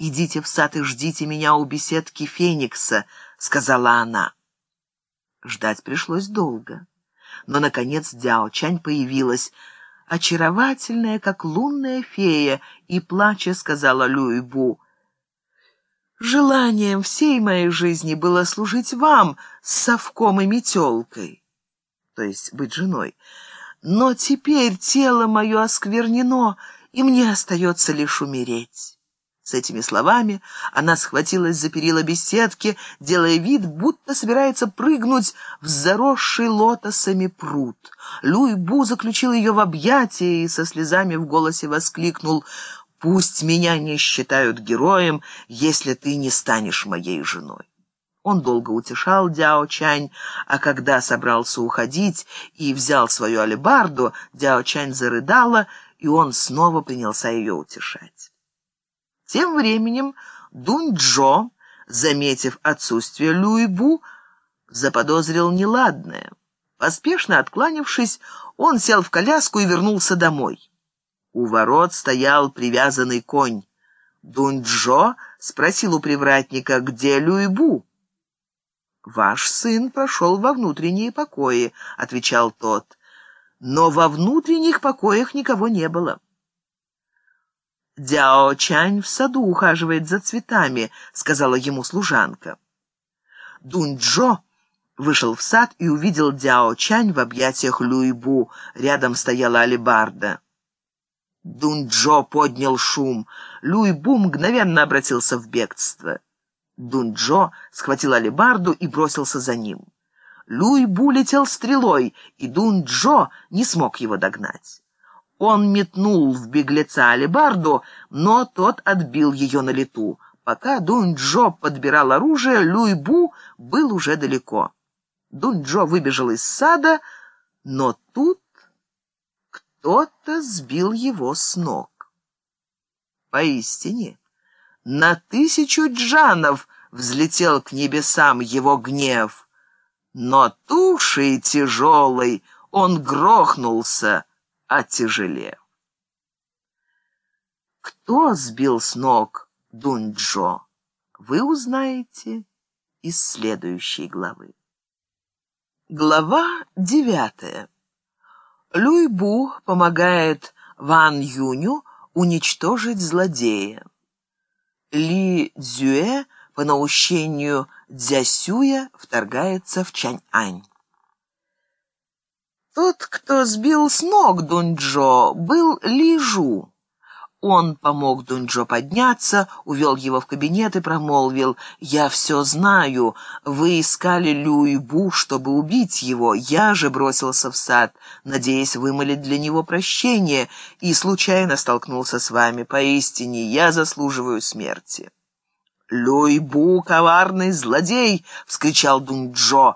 «Идите в сад и ждите меня у беседки Феникса», — сказала она. Ждать пришлось долго. Но, наконец, Дяо Чань появилась, очаровательная, как лунная фея, и, плача, сказала Люй Бу, «Желанием всей моей жизни было служить вам с совком и метелкой, то есть быть женой. Но теперь тело мое осквернено, и мне остается лишь умереть». С этими словами она схватилась за перила беседки, делая вид, будто собирается прыгнуть в заросший лотосами пруд. Люй Бу заключил ее в объятия и со слезами в голосе воскликнул «Пусть меня не считают героем, если ты не станешь моей женой». Он долго утешал Дяо Чань, а когда собрался уходить и взял свою алебарду, Дяо Чань зарыдала, и он снова принялся ее утешать. Тем временем Дунь-Джо, заметив отсутствие Люйбу, заподозрил неладное. Поспешно откланившись, он сел в коляску и вернулся домой. У ворот стоял привязанный конь. Дунь-Джо спросил у привратника, где Люйбу. «Ваш сын прошел во внутренние покои», — отвечал тот. Но во внутренних покоях никого не было. «Дяо Чань в саду ухаживает за цветами», — сказала ему служанка. Дунь-Джо вышел в сад и увидел Дяо Чань в объятиях Люйбу. Рядом стояла алебарда. Дунь-Джо поднял шум. Люйбу мгновенно обратился в бегство. Дунь-Джо схватил алебарду и бросился за ним. Люйбу летел стрелой, и Дунь-Джо не смог его догнать. Он метнул в беглеца алебарду, но тот отбил ее на лету. Пока Дунь-Джо подбирал оружие, Люй-Бу был уже далеко. Дунь-Джо выбежал из сада, но тут кто-то сбил его с ног. Поистине, на тысячу джанов взлетел к небесам его гнев, но тушей тяжелой он грохнулся, отяжелев. Кто сбил с ног Дунь-Джо, вы узнаете из следующей главы. Глава девятая. Люй-Бу помогает Ван Юню уничтожить злодея. Ли Цзюэ по наущению Дзясюя вторгается в Чань-Ань. Тот, кто сбил с ног Дуньчжо, был Лижу. Он помог Дуньчжо подняться, увел его в кабинет и промолвил, «Я все знаю. Вы искали Люйбу, чтобы убить его. Я же бросился в сад, надеясь вымолить для него прощение, и случайно столкнулся с вами. Поистине, я заслуживаю смерти». «Люйбу, коварный злодей!» — вскричал Дуньчжо.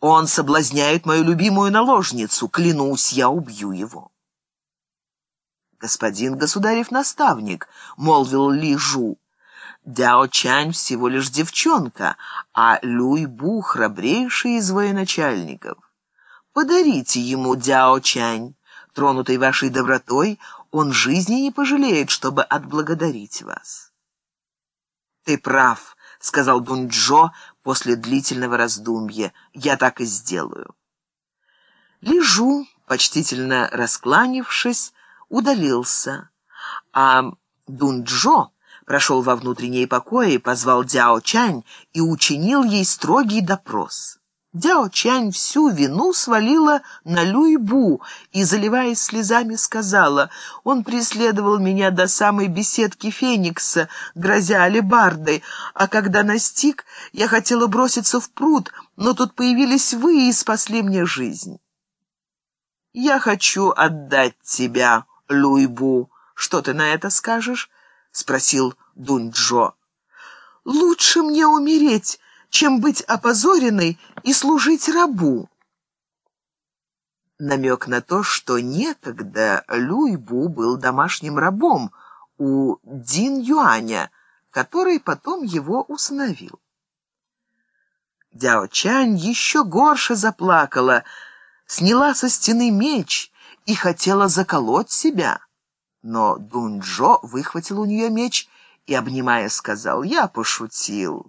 Он соблазняет мою любимую наложницу. Клянусь, я убью его. «Господин государев наставник», — молвил Ли Жу, — «Дяо Чань всего лишь девчонка, а Люй Бу — храбрейший из военачальников. Подарите ему Дяо Чань. Тронутый вашей добротой, он жизни не пожалеет, чтобы отблагодарить вас». «Ты прав», — сказал Дунь-Джо, после длительного раздумья. Я так и сделаю. Лежу, почтительно раскланившись, удалился, а Дунджо прошел во внутренние покои, позвал Дяо Чань и учинил ей строгий допрос. Дяо Чань всю вину свалила на Люйбу и, заливаясь слезами, сказала, «Он преследовал меня до самой беседки Феникса, грозя алебардой, а когда настиг, я хотела броситься в пруд, но тут появились вы и спасли мне жизнь». «Я хочу отдать тебя, Люйбу. Что ты на это скажешь?» — спросил Дунь-Джо. «Лучше мне умереть, чем быть опозоренной и служить рабу. Намек на то, что некогда Люйбу был домашним рабом у Дин Юаня, который потом его усыновил. Дяо Чань еще горше заплакала, сняла со стены меч и хотела заколоть себя. Но Дунь Дуньчжо выхватил у нее меч и, обнимая, сказал, «Я пошутил».